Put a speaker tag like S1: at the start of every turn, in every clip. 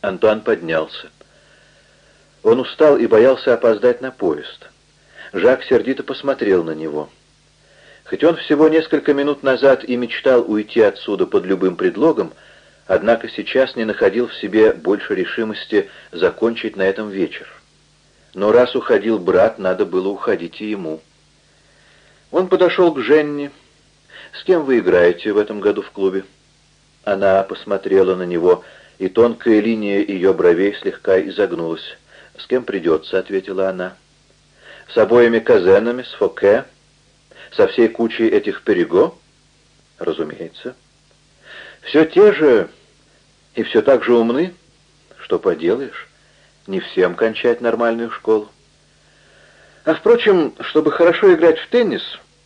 S1: Антуан поднялся. Он устал и боялся опоздать на поезд. Жак сердито посмотрел на него. Хоть он всего несколько минут назад и мечтал уйти отсюда под любым предлогом, однако сейчас не находил в себе больше решимости закончить на этом вечер. Но раз уходил брат, надо было уходить и ему. Он подошел к Женне. «С кем вы играете в этом году в клубе?» Она посмотрела на него, и тонкая линия ее бровей слегка изогнулась. «С кем придется?» — ответила она. «С обоими казенами, с Фоке, со всей кучей этих перего?» «Разумеется». «Все те же и все так же умны? Что поделаешь, не всем кончать нормальную школу. А впрочем, чтобы хорошо играть в теннис,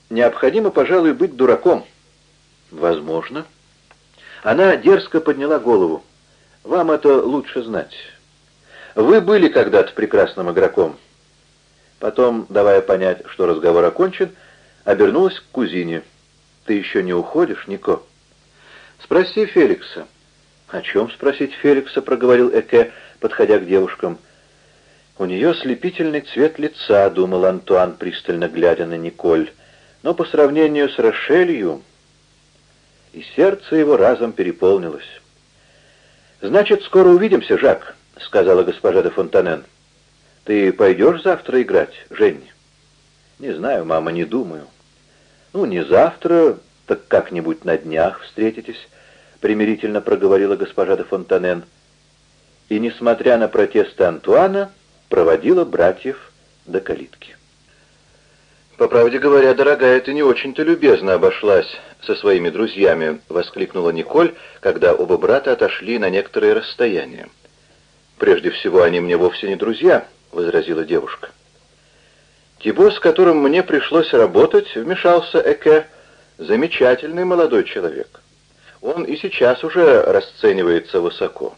S1: необходимо, пожалуй, быть дураком». «Возможно». Она дерзко подняла голову. «Вам это лучше знать». Вы были когда-то прекрасным игроком. Потом, давая понять, что разговор окончен, обернулась к кузине. Ты еще не уходишь, Нико? Спроси Феликса. О чем спросить Феликса, проговорил Эке, подходя к девушкам. У нее слепительный цвет лица, думал Антуан, пристально глядя на Николь. Но по сравнению с Рошелью... И сердце его разом переполнилось. «Значит, скоро увидимся, Жак», — сказала госпожа де Фонтанен. «Ты пойдешь завтра играть, Женни?» «Не знаю, мама, не думаю». «Ну, не завтра, так как-нибудь на днях встретитесь», — примирительно проговорила госпожа де Фонтанен. И, несмотря на протесты Антуана, проводила братьев до калитки. «По правде говоря, дорогая, ты не очень-то любезно обошлась со своими друзьями», — воскликнула Николь, когда оба брата отошли на некоторое расстояние. «Прежде всего, они мне вовсе не друзья», — возразила девушка. Тибо, с которым мне пришлось работать, вмешался Эке, замечательный молодой человек. Он и сейчас уже расценивается высоко.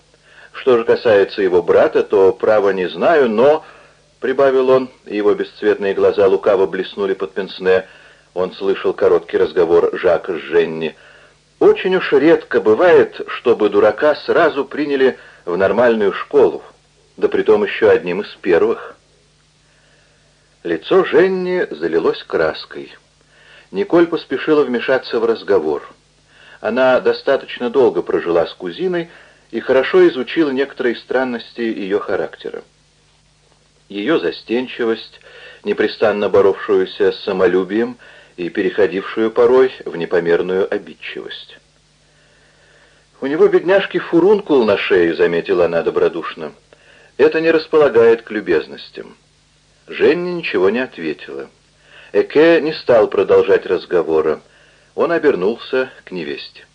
S1: Что же касается его брата, то право не знаю, но, — прибавил он, его бесцветные глаза лукаво блеснули под пенсне, он слышал короткий разговор Жака с Женни. Очень уж редко бывает, чтобы дурака сразу приняли в нормальную школу, да притом еще одним из первых. Лицо Женни залилось краской. Николь поспешила вмешаться в разговор. Она достаточно долго прожила с кузиной и хорошо изучила некоторые странности ее характера. Ее застенчивость, непрестанно боровшуюся с самолюбием и переходившую порой в непомерную обидчивость. «У него, бедняжки, фурункул на шее», — заметила она добродушно. «Это не располагает к любезностям». Женя ничего не ответила. Эке не стал продолжать разговора. Он обернулся к невесте.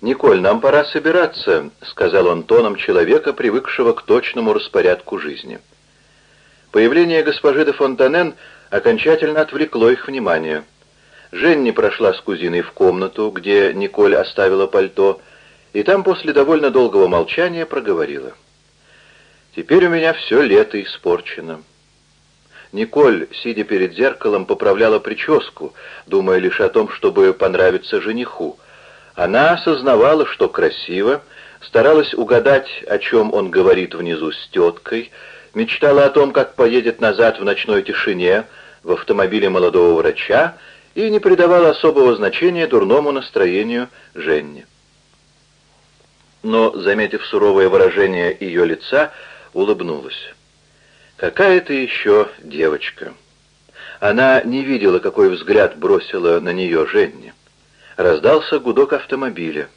S1: «Николь, нам пора собираться», — сказал он тоном человека, привыкшего к точному распорядку жизни. Появление госпожи де Фонтанен окончательно отвлекло их внимание. Женни прошла с кузиной в комнату, где Николь оставила пальто, и там после довольно долгого молчания проговорила. «Теперь у меня все лето испорчено». Николь, сидя перед зеркалом, поправляла прическу, думая лишь о том, чтобы понравиться жениху. Она осознавала, что красиво, старалась угадать, о чем он говорит внизу с теткой, мечтала о том, как поедет назад в ночной тишине в автомобиле молодого врача и не придавала особого значения дурному настроению Женни но, заметив суровое выражение ее лица, улыбнулась. «Какая ты еще девочка!» Она не видела, какой взгляд бросила на нее Женни. Раздался гудок автомобиля.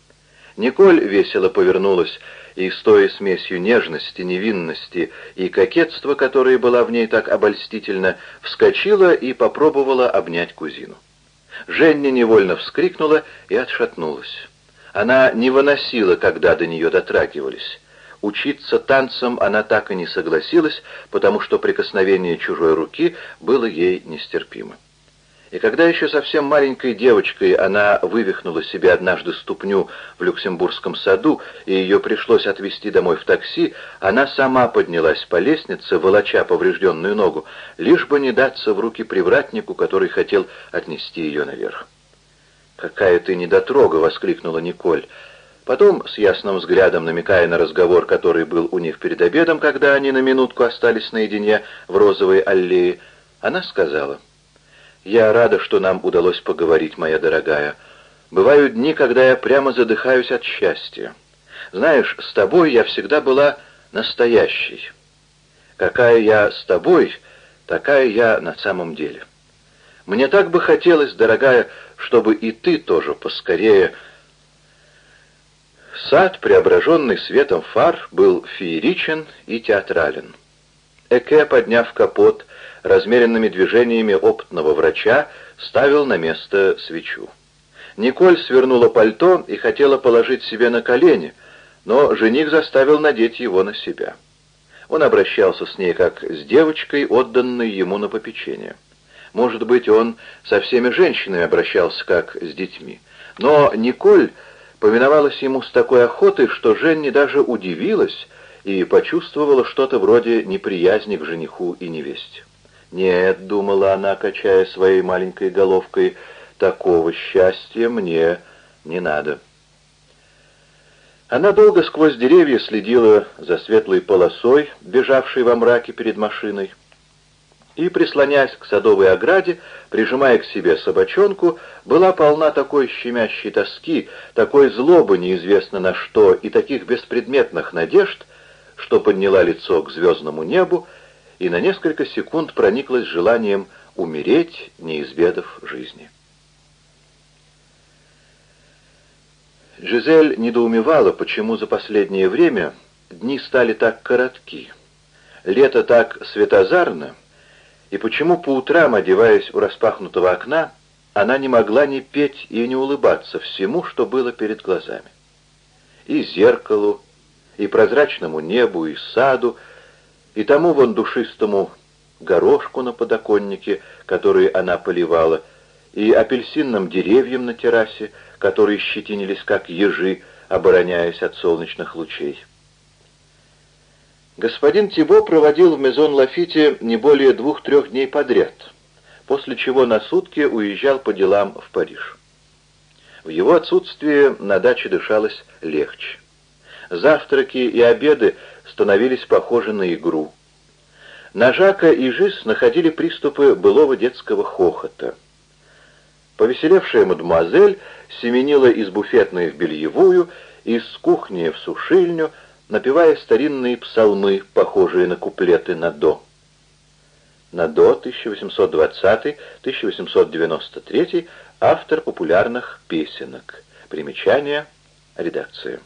S1: Николь весело повернулась, и, стоя смесью нежности, невинности и кокетства, которая была в ней так обольстительно, вскочила и попробовала обнять кузину. Женни невольно вскрикнула и отшатнулась. Она не выносила, когда до нее дотрагивались. Учиться танцам она так и не согласилась, потому что прикосновение чужой руки было ей нестерпимо. И когда еще совсем маленькой девочкой она вывихнула себе однажды ступню в Люксембургском саду, и ее пришлось отвезти домой в такси, она сама поднялась по лестнице, волоча поврежденную ногу, лишь бы не даться в руки привратнику, который хотел отнести ее наверх. «Какая ты недотрога!» — воскликнула Николь. Потом, с ясным взглядом намекая на разговор, который был у них перед обедом, когда они на минутку остались наедине в розовой аллее, она сказала, «Я рада, что нам удалось поговорить, моя дорогая. Бывают дни, когда я прямо задыхаюсь от счастья. Знаешь, с тобой я всегда была настоящей. Какая я с тобой, такая я на самом деле. Мне так бы хотелось, дорогая, чтобы и ты тоже поскорее... Сад, преображенный светом фар, был фееричен и театрален. Эке, подняв капот, размеренными движениями опытного врача, ставил на место свечу. Николь свернула пальто и хотела положить себе на колени, но жених заставил надеть его на себя. Он обращался с ней как с девочкой, отданной ему на попечение. Может быть, он со всеми женщинами обращался как с детьми. Но Николь повиновалась ему с такой охотой, что Женни даже удивилась и почувствовала что-то вроде неприязни к жениху и невесте. «Нет», — думала она, качая своей маленькой головкой, — «такого счастья мне не надо». Она долго сквозь деревья следила за светлой полосой, бежавшей во мраке перед машиной, и, прислоняясь к садовой ограде, прижимая к себе собачонку, была полна такой щемящей тоски, такой злобы неизвестно на что и таких беспредметных надежд, что подняла лицо к звездному небу и на несколько секунд прониклась желанием умереть, не избедав жизни. Жизель недоумевала, почему за последнее время дни стали так коротки, лето так светозарно, и почему по утрам, одеваясь у распахнутого окна, она не могла ни петь и не улыбаться всему, что было перед глазами. И зеркалу, и прозрачному небу, и саду, и тому вон душистому горошку на подоконнике, который она поливала, и апельсинным деревьям на террасе, которые щетинились как ежи, обороняясь от солнечных лучей. Господин Тибо проводил в Мезон Лафите не более двух-трех дней подряд, после чего на сутки уезжал по делам в Париж. В его отсутствие на даче дышалось легче. Завтраки и обеды становились похожи на игру. На Жака и Жиз находили приступы былого детского хохота — Повеселевшая мадемуазель семенила из буфетной в бельевую, из кухни в сушильню, напевая старинные псалмы, похожие на куплеты на «до». Надо 1820-1893, автор популярных песенок. Примечание, редакция.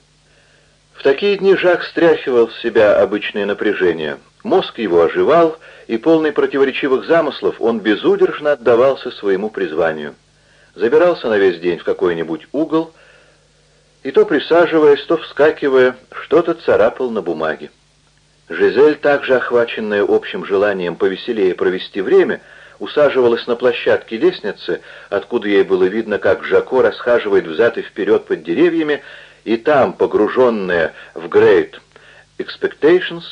S1: В такие дни Жак стряхивал с себя обычное напряжение. Мозг его оживал, и полный противоречивых замыслов он безудержно отдавался своему призванию забирался на весь день в какой-нибудь угол и то присаживаясь, то вскакивая, что-то царапал на бумаге. Жизель, также охваченная общим желанием повеселее провести время, усаживалась на площадке лестницы, откуда ей было видно, как Жако расхаживает взад и вперед под деревьями, и там, погруженная в Great Expectations,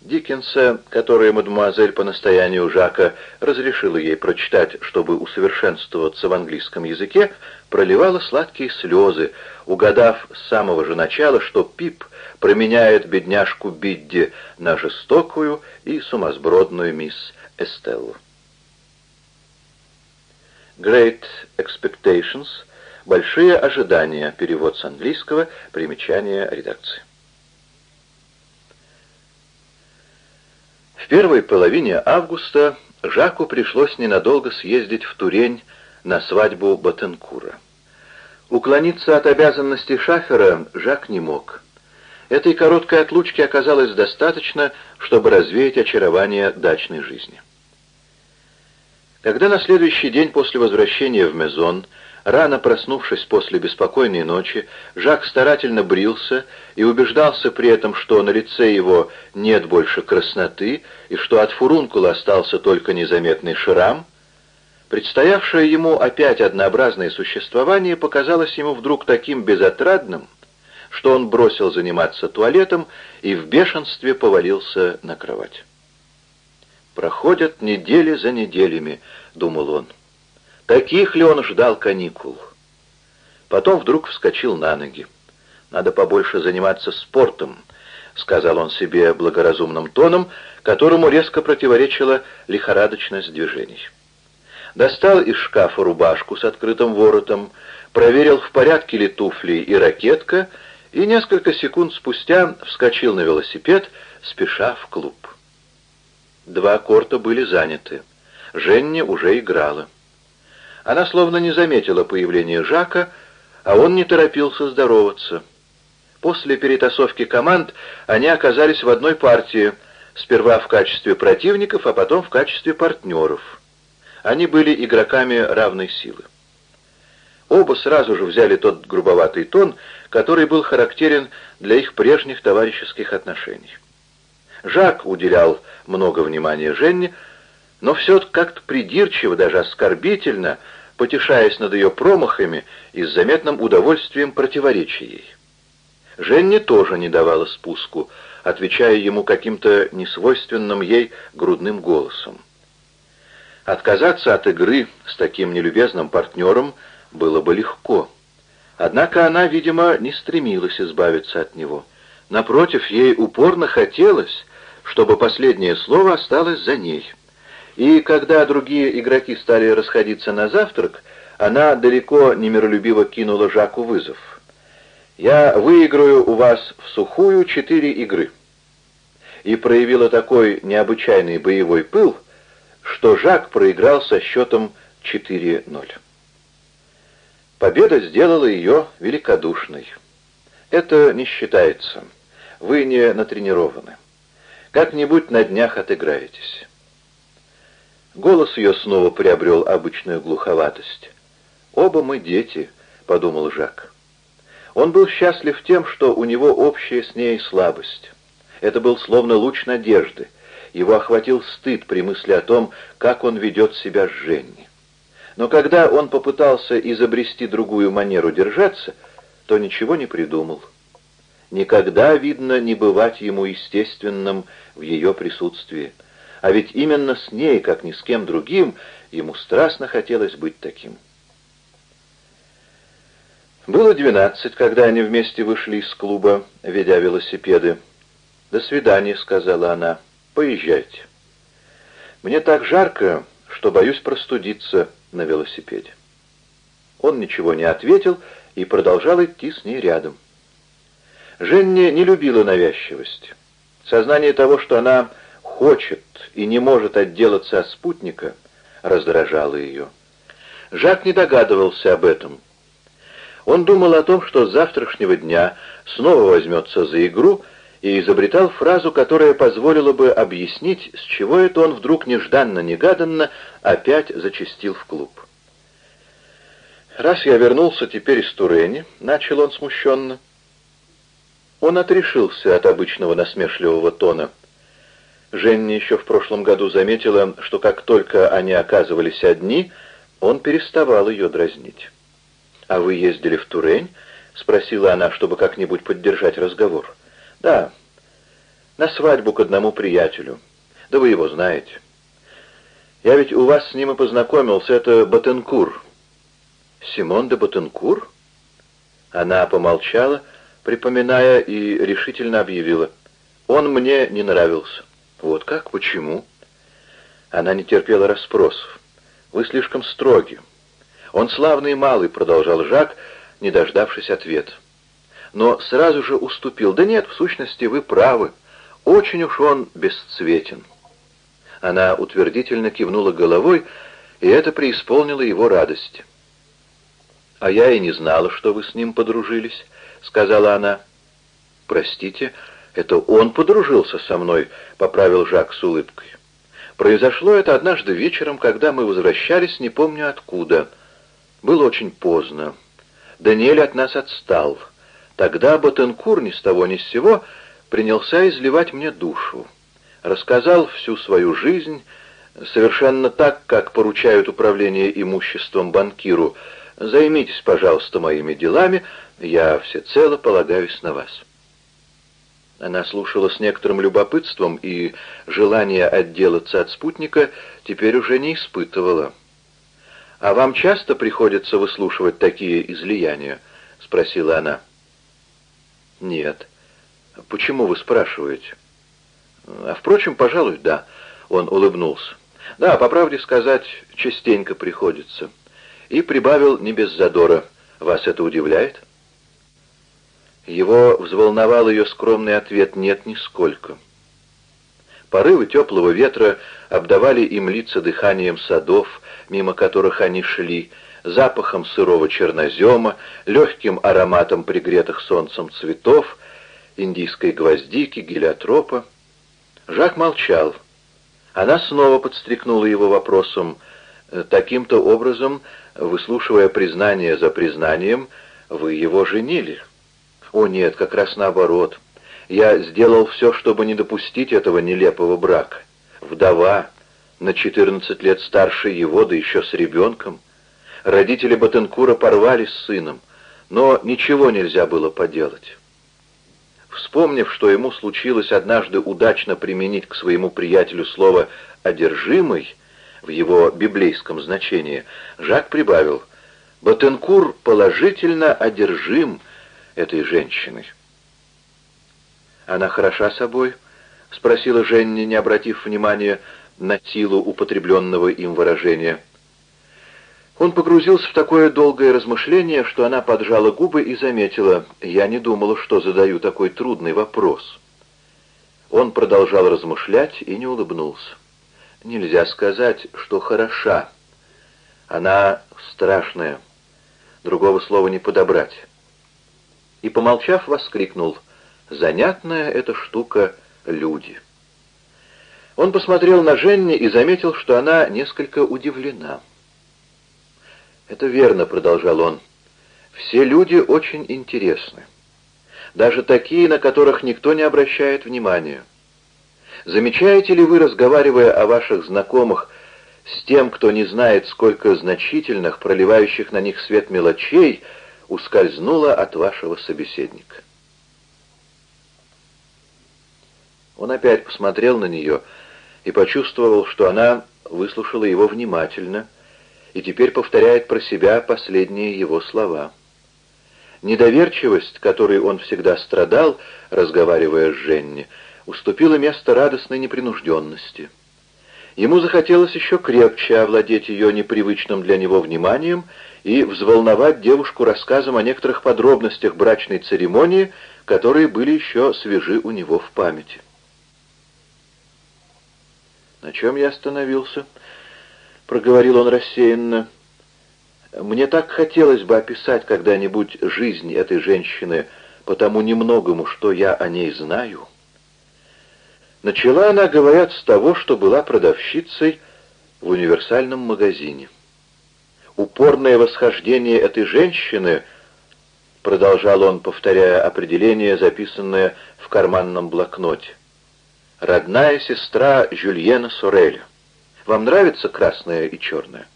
S1: Диккенса, которое мадемуазель по настоянию Жака разрешила ей прочитать, чтобы усовершенствоваться в английском языке, проливала сладкие слезы, угадав с самого же начала, что Пип променяет бедняжку Бидди на жестокую и сумасбродную мисс Эстеллу. Great Expectations — большие ожидания, перевод с английского, примечание редакции. В первой половине августа Жаку пришлось ненадолго съездить в Турень на свадьбу Батенкура. Уклониться от обязанностей шафера Жак не мог. Этой короткой отлучки оказалось достаточно, чтобы развеять очарование дачной жизни. Когда на следующий день после возвращения в Мезон Рано проснувшись после беспокойной ночи, Жак старательно брился и убеждался при этом, что на лице его нет больше красноты и что от фурункула остался только незаметный шрам. Предстоявшее ему опять однообразное существование показалось ему вдруг таким безотрадным, что он бросил заниматься туалетом и в бешенстве повалился на кровать. «Проходят недели за неделями», — думал он. Таких ли он ждал каникул? Потом вдруг вскочил на ноги. Надо побольше заниматься спортом, — сказал он себе благоразумным тоном, которому резко противоречила лихорадочность движений. Достал из шкафа рубашку с открытым воротом, проверил, в порядке ли туфли и ракетка, и несколько секунд спустя вскочил на велосипед, спеша в клуб. Два корта были заняты. Женни уже играла. Она словно не заметила появления Жака, а он не торопился здороваться. После перетасовки команд они оказались в одной партии, сперва в качестве противников, а потом в качестве партнеров. Они были игроками равной силы. Оба сразу же взяли тот грубоватый тон, который был характерен для их прежних товарищеских отношений. Жак уделял много внимания Женне, но все как-то придирчиво, даже оскорбительно, потешаясь над ее промахами и с заметным удовольствием противоречия ей. Женни тоже не давала спуску, отвечая ему каким-то несвойственным ей грудным голосом. Отказаться от игры с таким нелюбезным партнером было бы легко. Однако она, видимо, не стремилась избавиться от него. Напротив, ей упорно хотелось, чтобы последнее слово осталось за ней. И когда другие игроки стали расходиться на завтрак, она далеко не миролюбиво кинула Жаку вызов — я выиграю у вас в сухую четыре игры». И проявила такой необычайный боевой пыл, что Жак проиграл со счетом 4-0. Победа сделала ее великодушной. Это не считается. Вы не натренированы. Как-нибудь на днях отыграетесь. Голос ее снова приобрел обычную глуховатость. «Оба мы дети», — подумал Жак. Он был счастлив тем, что у него общая с ней слабость. Это был словно луч надежды. Его охватил стыд при мысли о том, как он ведет себя с Женни. Но когда он попытался изобрести другую манеру держаться, то ничего не придумал. Никогда, видно, не бывать ему естественным в ее присутствии. А ведь именно с ней, как ни с кем другим, ему страстно хотелось быть таким. Было двенадцать, когда они вместе вышли из клуба, ведя велосипеды. «До свидания», — сказала она. «Поезжайте». «Мне так жарко, что боюсь простудиться на велосипеде». Он ничего не ответил и продолжал идти с ней рядом. Женя не любила навязчивость. Сознание того, что она хочет и не может отделаться от спутника, раздражало ее. Жак не догадывался об этом — он думал о том, что с завтрашнего дня снова возьмется за игру и изобретал фразу, которая позволила бы объяснить, с чего это он вдруг нежданно-негаданно опять зачастил в клуб. «Раз я вернулся теперь из Турени», — начал он смущенно. Он отрешился от обычного насмешливого тона. Женни еще в прошлом году заметила, что как только они оказывались одни, он переставал ее дразнить. «А вы ездили в Турень?» — спросила она, чтобы как-нибудь поддержать разговор. «Да, на свадьбу к одному приятелю. Да вы его знаете. Я ведь у вас с ним и познакомился, это Батенкур». «Симон де Батенкур?» Она помолчала, припоминая, и решительно объявила. «Он мне не нравился». «Вот как? Почему?» Она не терпела расспросов. «Вы слишком строги. «Он славный малый», — продолжал Жак, не дождавшись ответа. Но сразу же уступил. «Да нет, в сущности, вы правы. Очень уж он бесцветен». Она утвердительно кивнула головой, и это преисполнило его радость. «А я и не знала, что вы с ним подружились», — сказала она. «Простите, это он подружился со мной», — поправил Жак с улыбкой. «Произошло это однажды вечером, когда мы возвращались, не помню откуда». Было очень поздно. Даниэль от нас отстал. Тогда Батенкур ни с того ни с сего принялся изливать мне душу. Рассказал всю свою жизнь, совершенно так, как поручают управление имуществом банкиру. «Займитесь, пожалуйста, моими делами, я всецело полагаюсь на вас». Она слушала с некоторым любопытством и желание отделаться от спутника теперь уже не испытывала. «А вам часто приходится выслушивать такие излияния?» — спросила она. «Нет». «Почему вы спрашиваете?» «А, впрочем, пожалуй, да». Он улыбнулся. «Да, по правде сказать, частенько приходится». И прибавил не без задора. «Вас это удивляет?» Его взволновал ее скромный ответ «нет, нисколько». Порывы теплого ветра обдавали им лица дыханием садов, мимо которых они шли, запахом сырого чернозема, легким ароматом пригретых солнцем цветов, индийской гвоздики, гелиотропа. Жак молчал. Она снова подстрекнула его вопросом. «Таким-то образом, выслушивая признание за признанием, вы его женили?» «О нет, как раз наоборот. Я сделал все, чтобы не допустить этого нелепого брака. Вдова, на 14 лет старше его, да еще с ребенком. Родители Батенкура порвали с сыном, но ничего нельзя было поделать». Вспомнив, что ему случилось однажды удачно применить к своему приятелю слово «одержимый» в его библейском значении, Жак прибавил «Батенкур положительно одержим этой женщиной». «Она хороша собой?» — спросила Женни, не обратив внимания на силу употребленного им выражения. Он погрузился в такое долгое размышление, что она поджала губы и заметила, «Я не думала, что задаю такой трудный вопрос». Он продолжал размышлять и не улыбнулся. «Нельзя сказать, что хороша. Она страшная. Другого слова не подобрать». И, помолчав, воскликнул, «Занятная эта штука — люди». Он посмотрел на Женни и заметил, что она несколько удивлена. «Это верно», — продолжал он. «Все люди очень интересны. Даже такие, на которых никто не обращает внимания. Замечаете ли вы, разговаривая о ваших знакомых, с тем, кто не знает, сколько значительных, проливающих на них свет мелочей, ускользнуло от вашего собеседника?» Он опять посмотрел на нее и почувствовал, что она выслушала его внимательно, и теперь повторяет про себя последние его слова. Недоверчивость, которой он всегда страдал, разговаривая с Женни, уступила место радостной непринужденности. Ему захотелось еще крепче овладеть ее непривычным для него вниманием и взволновать девушку рассказом о некоторых подробностях брачной церемонии, которые были еще свежи у него в памяти. На чем я остановился? — проговорил он рассеянно. «Мне так хотелось бы описать когда-нибудь жизнь этой женщины по тому немногому, что я о ней знаю». Начала она, говорят, с того, что была продавщицей в универсальном магазине. Упорное восхождение этой женщины, продолжал он, повторяя определение, записанное в карманном блокноте, родная сестра Жюльена Сореля. Вам нравится красное и черное?»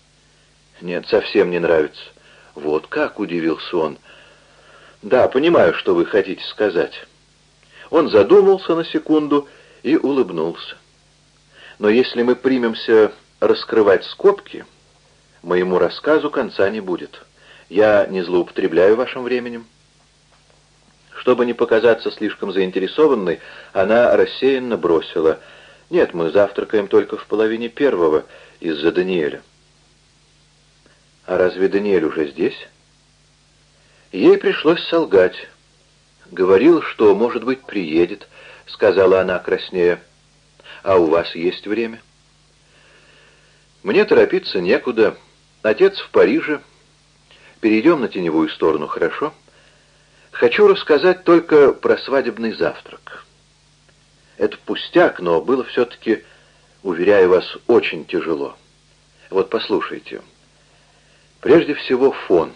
S1: «Нет, совсем не нравится». «Вот как?» — удивился он. «Да, понимаю, что вы хотите сказать». Он задумался на секунду и улыбнулся. «Но если мы примемся раскрывать скобки, моему рассказу конца не будет. Я не злоупотребляю вашим временем». Чтобы не показаться слишком заинтересованной, она рассеянно бросила — «Нет, мы завтракаем только в половине первого из-за Даниэля». «А разве Даниэль уже здесь?» Ей пришлось солгать. «Говорил, что, может быть, приедет», — сказала она краснея. «А у вас есть время?» «Мне торопиться некуда. Отец в Париже. Перейдем на теневую сторону, хорошо? Хочу рассказать только про свадебный завтрак». Это пустяк, но было все-таки, уверяю вас, очень тяжело. Вот послушайте. Прежде всего фон.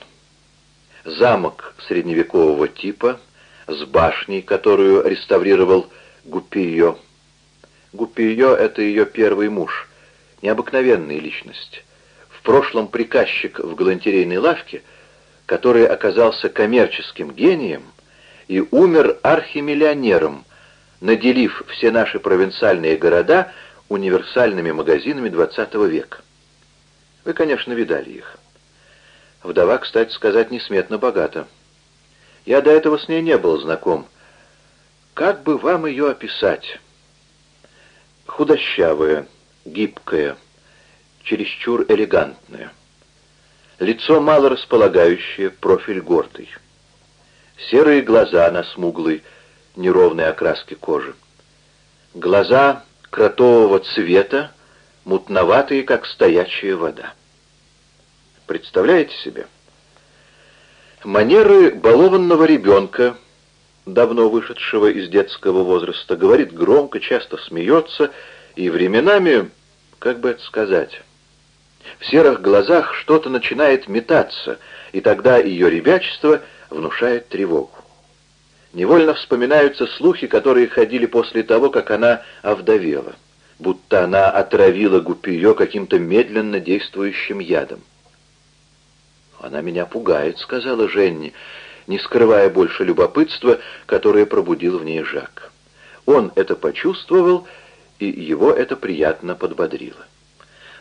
S1: Замок средневекового типа с башней, которую реставрировал Гупио. Гупио — это ее первый муж, необыкновенная личность. В прошлом приказчик в галантерейной лавке, который оказался коммерческим гением и умер архимиллионером — наделив все наши провинциальные города универсальными магазинами XX века. Вы, конечно, видали их. Вдова, кстати сказать, несметно богата. Я до этого с ней не был знаком, Как бы вам ее описать? Худощавая, гибкая, чересчур элегантная. Лицо мало располагающее, профиль гордый. Серые глаза на смуглой, неровной окраске кожи. Глаза кротового цвета, мутноватые, как стоячая вода. Представляете себе? Манеры балованного ребенка, давно вышедшего из детского возраста, говорит громко, часто смеется и временами, как бы это сказать, в серых глазах что-то начинает метаться, и тогда ее ребячество внушает тревогу. Невольно вспоминаются слухи, которые ходили после того, как она овдовела, будто она отравила Гупиё каким-то медленно действующим ядом. «Она меня пугает», — сказала Женни, не скрывая больше любопытства, которое пробудил в ней Жак. Он это почувствовал, и его это приятно подбодрило.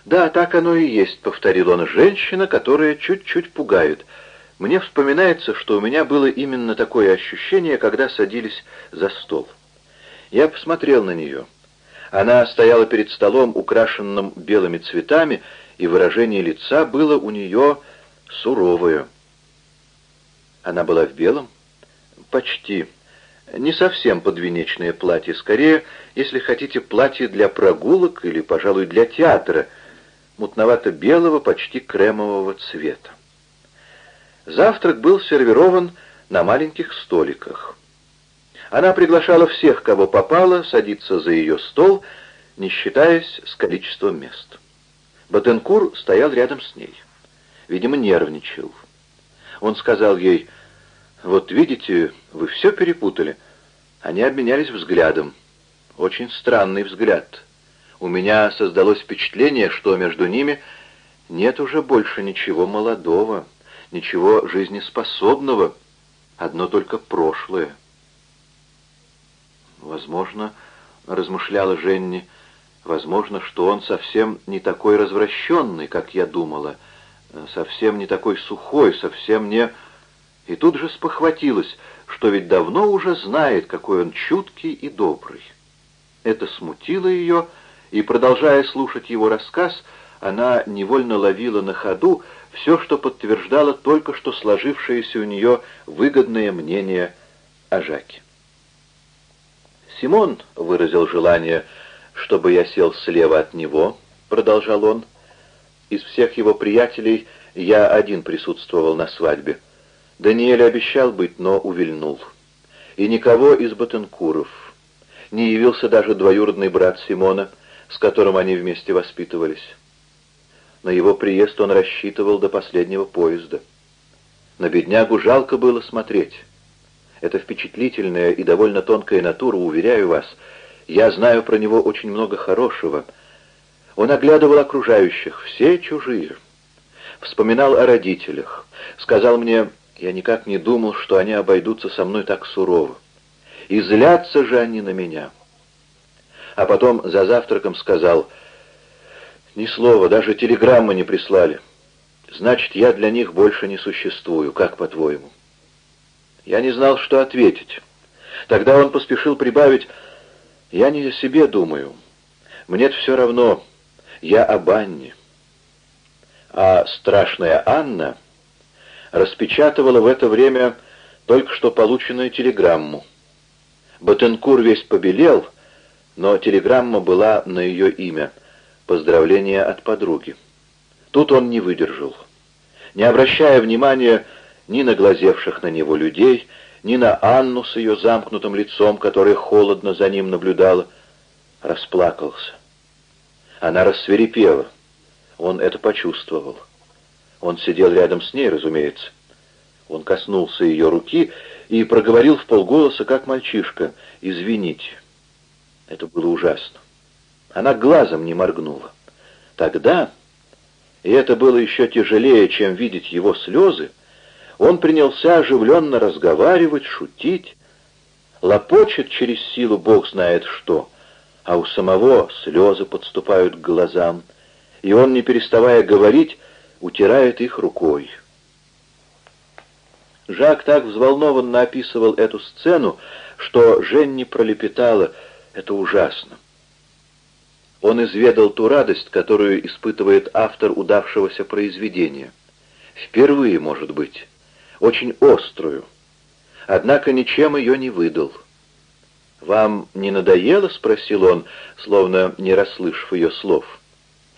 S1: «Да, так оно и есть», — повторил он, — «женщина, которая чуть-чуть пугает». Мне вспоминается, что у меня было именно такое ощущение, когда садились за стол. Я посмотрел на нее. Она стояла перед столом, украшенным белыми цветами, и выражение лица было у нее суровое. Она была в белом? Почти. Не совсем подвенечное платье, скорее, если хотите, платье для прогулок или, пожалуй, для театра, мутновато-белого, почти кремового цвета. Завтрак был сервирован на маленьких столиках. Она приглашала всех, кого попало, садиться за ее стол, не считаясь с количеством мест. Батенкур стоял рядом с ней. Видимо, нервничал. Он сказал ей, «Вот видите, вы все перепутали». Они обменялись взглядом. Очень странный взгляд. У меня создалось впечатление, что между ними нет уже больше ничего молодого ничего жизнеспособного, одно только прошлое. Возможно, размышляла Женни, возможно, что он совсем не такой развращенный, как я думала, совсем не такой сухой, совсем не... И тут же спохватилась, что ведь давно уже знает, какой он чуткий и добрый. Это смутило ее, и, продолжая слушать его рассказ, она невольно ловила на ходу все, что подтверждало только что сложившееся у нее выгодное мнение о Жаке. «Симон выразил желание, чтобы я сел слева от него», — продолжал он. «Из всех его приятелей я один присутствовал на свадьбе. Даниэль обещал быть, но увильнул. И никого из Батенкуров. Не явился даже двоюродный брат Симона, с которым они вместе воспитывались. На его приезд он рассчитывал до последнего поезда. На беднягу жалко было смотреть. Это впечатлительная и довольно тонкая натура, уверяю вас. Я знаю про него очень много хорошего. Он оглядывал окружающих, все чужие. Вспоминал о родителях. Сказал мне, я никак не думал, что они обойдутся со мной так сурово. И злятся же они на меня. А потом за завтраком сказал, ни слова, даже телеграммы не прислали. Значит, я для них больше не существую, как по-твоему? Я не знал, что ответить. Тогда он поспешил прибавить, я не о себе думаю. мне все равно, я об Анне. А страшная Анна распечатывала в это время только что полученную телеграмму. Батенкур весь побелел, но телеграмма была на ее имя — Поздравление от подруги. Тут он не выдержал. Не обращая внимания ни на глазевших на него людей, ни на Анну с ее замкнутым лицом, которая холодно за ним наблюдала, расплакался. Она рассверепела. Он это почувствовал. Он сидел рядом с ней, разумеется. Он коснулся ее руки и проговорил в полголоса, как мальчишка, «Извините». Это было ужасно. Она глазом не моргнула. Тогда, и это было еще тяжелее, чем видеть его слезы, он принялся оживленно разговаривать, шутить, лопочет через силу бог знает что, а у самого слезы подступают к глазам, и он, не переставая говорить, утирает их рукой. Жак так взволнованно описывал эту сцену, что Женни пролепетала «Это ужасно». Он изведал ту радость, которую испытывает автор удавшегося произведения. Впервые, может быть, очень острую. Однако ничем ее не выдал. «Вам не надоело?» — спросил он, словно не расслышав ее слов.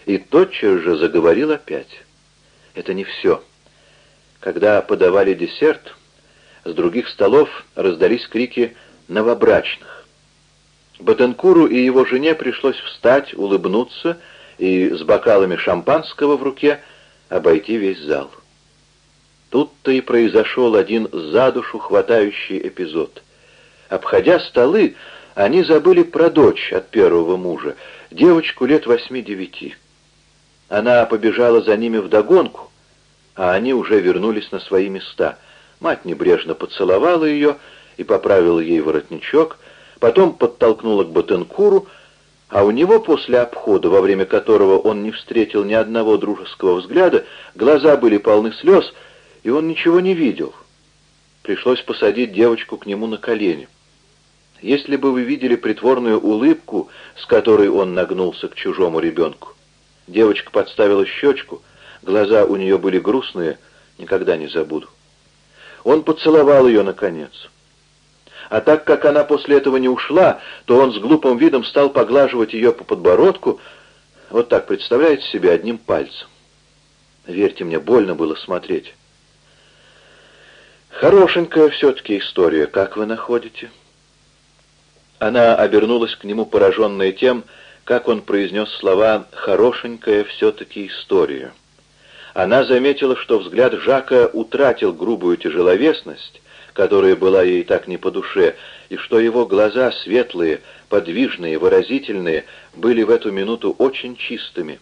S1: И тотчас же заговорил опять. «Это не все». Когда подавали десерт, с других столов раздались крики новобрачных. Батенкуру и его жене пришлось встать, улыбнуться и с бокалами шампанского в руке обойти весь зал. Тут-то и произошел один за душу хватающий эпизод. Обходя столы, они забыли про дочь от первого мужа, девочку лет восьми-девяти. Она побежала за ними вдогонку, а они уже вернулись на свои места. Мать небрежно поцеловала ее и поправила ей воротничок, потом подтолкнула к Батенкуру, а у него после обхода, во время которого он не встретил ни одного дружеского взгляда, глаза были полны слез, и он ничего не видел. Пришлось посадить девочку к нему на колени. Если бы вы видели притворную улыбку, с которой он нагнулся к чужому ребенку. Девочка подставила щечку, глаза у нее были грустные, никогда не забуду. Он поцеловал ее наконец. А так как она после этого не ушла, то он с глупым видом стал поглаживать ее по подбородку, вот так, представляете себе, одним пальцем. Верьте мне, больно было смотреть. Хорошенькая все-таки история, как вы находите?» Она обернулась к нему, пораженная тем, как он произнес слова «хорошенькая все-таки история». Она заметила, что взгляд Жака утратил грубую тяжеловесность, которая была ей так не по душе, и что его глаза, светлые, подвижные, выразительные, были в эту минуту очень чистыми.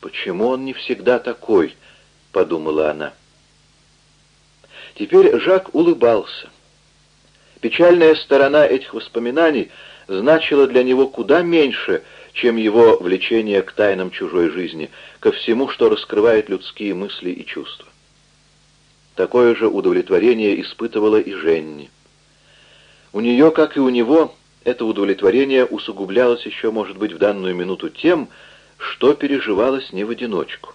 S1: «Почему он не всегда такой?» — подумала она. Теперь Жак улыбался. Печальная сторона этих воспоминаний значила для него куда меньше, чем его влечение к тайнам чужой жизни, ко всему, что раскрывает людские мысли и чувства. Такое же удовлетворение испытывала и Женни. У нее, как и у него, это удовлетворение усугублялось еще, может быть, в данную минуту тем, что переживалось не в одиночку.